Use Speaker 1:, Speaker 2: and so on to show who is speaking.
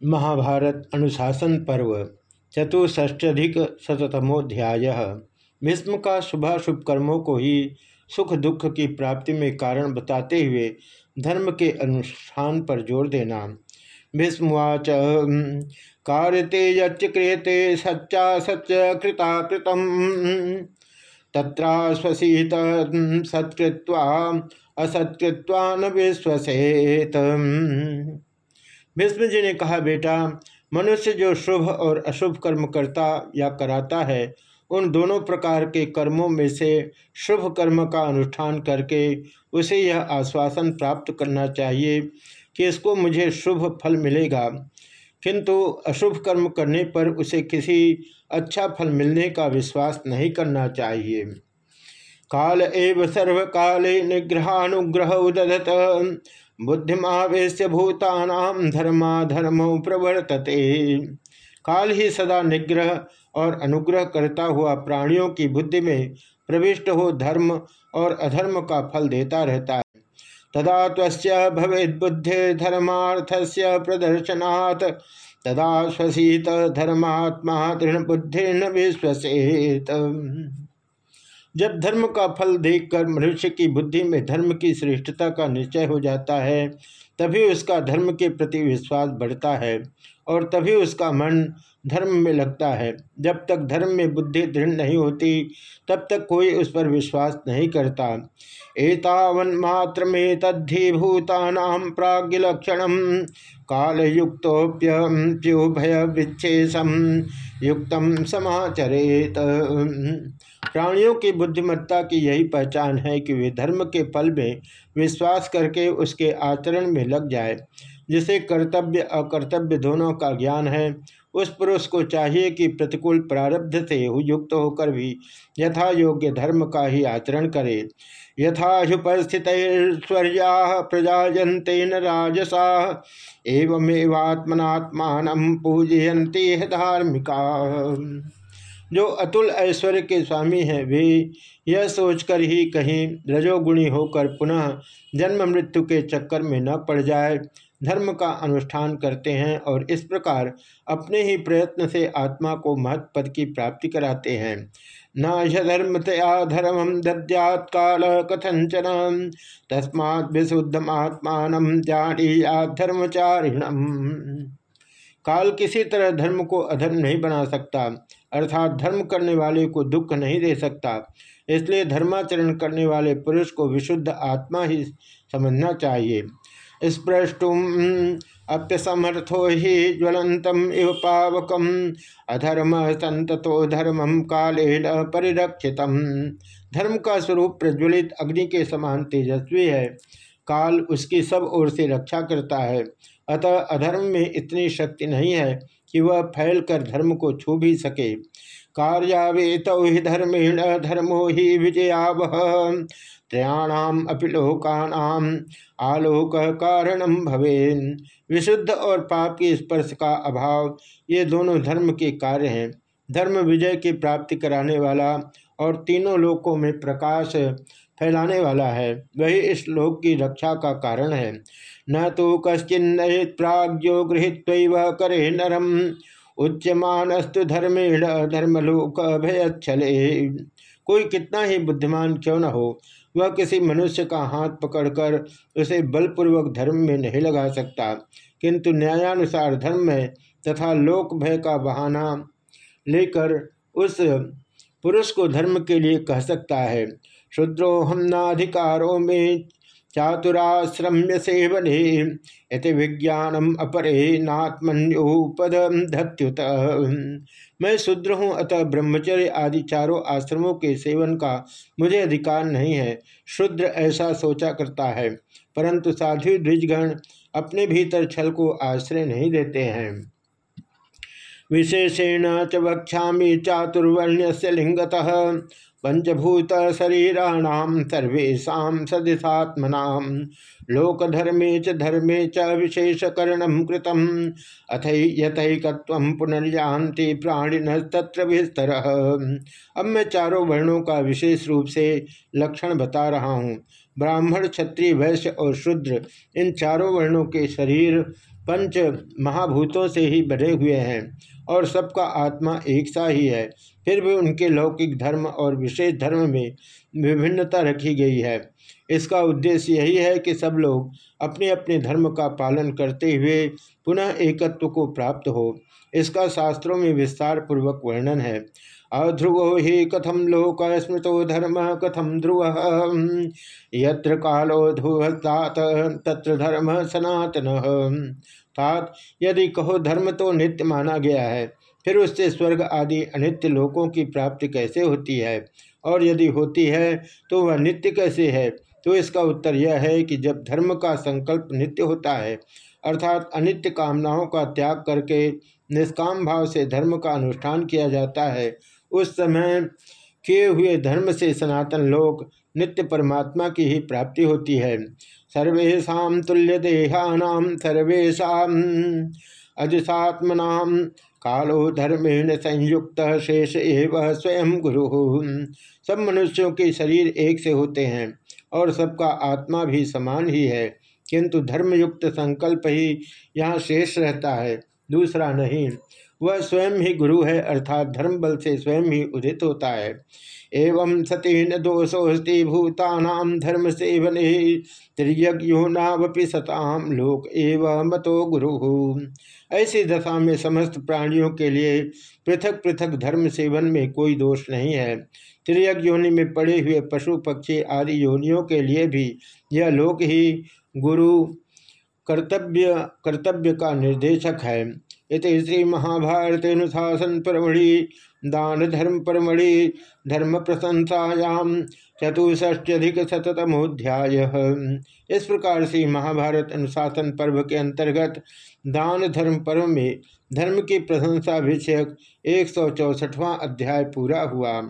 Speaker 1: महाभारत अनुशासन पर्व चतुष्ष्ट्यधिक शतमोध्याय भीष्म का शुभाशुभ कर्मों को ही सुख दुख की प्राप्ति में कारण बताते हुए धर्म के अनुष्ठान पर ज़ोर देना। भीष्मवाच कार्यते यच्क्रियते सच्चा सच कृता कृतम तत्राश्वसीत, सत्कृत्वा असत्कृत्वा न विश्वसेत। भीष्म जी ने कहा, बेटा, मनुष्य जो शुभ और अशुभ कर्म करता या कराता है, उन दोनों प्रकार के कर्मों में से शुभ कर्म का अनुष्ठान करके उसे यह आश्वासन प्राप्त करना चाहिए कि इसको मुझे शुभ फल मिलेगा। किंतु अशुभ कर्म करने पर उसे किसी अच्छा फल मिलने का विश्वास नहीं करना चाहिए। काल एव सर्व काले निग्रहानुग्रह उदत बुद्धिमावेश भूतानाम धर्मा धर्म प्रवर्तते। काल ही सदा निग्रह और अनुग्रह करता हुआ प्राणियों की बुद्धि में प्रविष्ट हो धर्म और अधर्म का फल देता रहता है। तदा तस्य भवेद बुद्धि धर्मार्थस्य प्रदर्शनात्। तदा स्वशीत धर्मात्मा तृण बुद्धि न विश्वसेत। जब धर्म का फल देखकर मनुष्य की बुद्धि में धर्म की श्रेष्ठता का निश्चय हो जाता है तभी उसका धर्म के प्रति विश्वास बढ़ता है और तभी उसका मन धर्म में लगता है। जब तक धर्म में बुद्धि दृढ़ नहीं होती, तब तक कोई उस पर विश्वास नहीं करता। एतावन मात्र में तद्धि भूतानाम प्राग्लक्षण काल विच्छेषम युक्तम समाचरेत। प्राणियों की बुद्धिमत्ता की यही पहचान है कि वे धर्म के फल में विश्वास करके उसके आचरण में लग जाए, जिसे कर्तव्य अकर्तव्य दोनों का ज्ञान है। उस पुरुष को चाहिए कि प्रतिकूल प्रारब्ध से युक्त होकर भी यथा योग्य धर्म का ही आचरण करे। यथाहुपस्थितर्या प्रजाजंते न राजसा, एवमेवात्मनात्मान पूजयंती धार्मिका। जो अतुल ऐश्वर्य के स्वामी हैं वे यह सोचकर ही कहीं रजोगुणी होकर पुनः जन्म मृत्यु के चक्कर में न पड़ जाए। धर्म का अनुष्ठान करते हैं और इस प्रकार अपने ही प्रयत्न से आत्मा को महत्व पद की प्राप्ति कराते हैं। न धर्मतया धर्म दद्यात काल कथंचन तस्मा विशुद्धमात्मान जानिया धर्मचारिणम। काल किसी तरह धर्म को अधर्म नहीं बना सकता, अर्थात धर्म करने वाले को दुख नहीं दे सकता। इसलिए धर्माचरण करने वाले पुरुष को विशुद्ध आत्मा ही समझना चाहिए। स्पृष्टुम अप्यसमर्थो ही ज्वलंतम इव पावकम। अधर्म संतो धर्मम काले परिरक्षित धर्म का स्वरूप प्रज्वलित अग्नि के समान तेजस्वी है। काल उसकी सब ओर से रक्षा करता है। अतः अधर्म में इतनी शक्ति नहीं है कि वह फैल कर धर्म को छू भी सके। कार्यावेत ही धर्मेण, धर्मो ही विजयावह। त्रयाणाम अपि लोकानाम आलोक कारणम भवे विशुद्ध और पाप के स्पर्श का अभाव, ये दोनों धर्म के कार्य हैं। धर्म विजय की प्राप्ति कराने वाला और तीनों लोकों में प्रकाश फैलाने वाला है। वही इस लोक की रक्षा का कारण है। न तो कश्चिन्न प्राज्ञो गृहित करे नरम। उच्यमानस्तु धर्मेण धर्मलोक भयच्छले कोई कितना ही बुद्धिमान क्यों न हो, वह किसी मनुष्य का हाथ पकड़कर उसे बलपूर्वक धर्म में नहीं लगा सकता। किंतु न्यायानुसार धर्म में तथा लोक भय का बहाना लेकर उस पुरुष को धर्म के लिए कह सकता है शुद्रो हम नाधिकारों में चातुराश्रम्य सेवने यति विज्ञानम अपरे नात्मन्योपद धत्युत। मैं शुद्र हूँ, अतः ब्रह्मचर्य आदि चारों आश्रमों के सेवन का मुझे अधिकार नहीं है। शुद्र ऐसा सोचा करता है, परंतु साधु द्विजगण अपने भीतर छल को आश्रय नहीं देते हैं। विशेषेण च वक्षा चातुर्वर्ण्य से लिंगतः पंचभूत शरीराणाम सर्वेशा सदिशात्मना लोकधर्मे च धर्मे च विशेषकरण कृतम। अथ यथकत्व पुनर्यांति प्राणिन तत्र विस्तर। अब मैं चारों वर्णों का विशेष रूप से लक्षण बता रहा हूँ। ब्राह्मण, क्षत्रिय, वैश्य और शूद्र, इन चारों वर्णों के शरीर पंच महाभूतों से ही बने हुए हैं और सबका आत्मा एक सा ही है। फिर भी उनके लौकिक धर्म और विशेष धर्म में विभिन्नता रखी गई है। इसका उद्देश्य यही है कि सब लोग अपने अपने धर्म का पालन करते हुए पुनः एकत्व को प्राप्त हो। इसका शास्त्रों में विस्तार पूर्वक वर्णन है। अध्रुवो ही कथम लोक स्मृतो धर्म कथम ध्रुव? यत्र कालो ध्रुवतात तत्र धर्म सनातन। तात यदि कहो धर्म तो नित्य माना गया है, फिर उससे स्वर्ग आदि अनित्य लोकों की प्राप्ति कैसे होती है? और यदि होती है तो वह नित्य कैसे है? तो इसका उत्तर यह है कि जब धर्म का संकल्प नित्य होता है, अर्थात अनित्य कामनाओं का त्याग करके निष्काम भाव से धर्म का अनुष्ठान किया जाता है उस समय किए हुए धर्म से सनातन लोक नित्य परमात्मा की ही प्राप्ति होती है। सर्वेशा तुल्य देहानाम सर्वेशा अजसात्मना कालो धर्मेण संयुक्त शेष एवं स्वयं गुरु। सब मनुष्यों के शरीर एक से होते हैं और सबका आत्मा भी समान ही है, किंतु धर्मयुक्त संकल्प ही यहाँ शेष रहता है, दूसरा नहीं। वह स्वयं ही गुरु है, अर्थात धर्म बल से स्वयं ही उदित होता है। एवं सती न दोषोस्ति भूतानाम धर्म सेवन त्रियज्ञोनावपि सताम लोक एवं मतो गुरु। ऐसी दशा में समस्त प्राणियों के लिए पृथक पृथक धर्म सेवन में कोई दोष नहीं है। त्रियक योनि में पड़े हुए पशु पक्षी आदि योनियों के लिए भी यह लोक ही गुरु कर्तव्य कर्तव्य का निर्देशक है। इस श्री महाभारत अनुशासन परमढ़ि दान धर्म परमढ़ि धर्म प्रशंसायाम चतुष्ट्यधिक शतमोध्याय इस प्रकार से महाभारत अनुशासन पर्व के अंतर्गत दान धर्म पर्व में धर्म की प्रशंसा विषयक एक सौ अध्याय पूरा हुआ।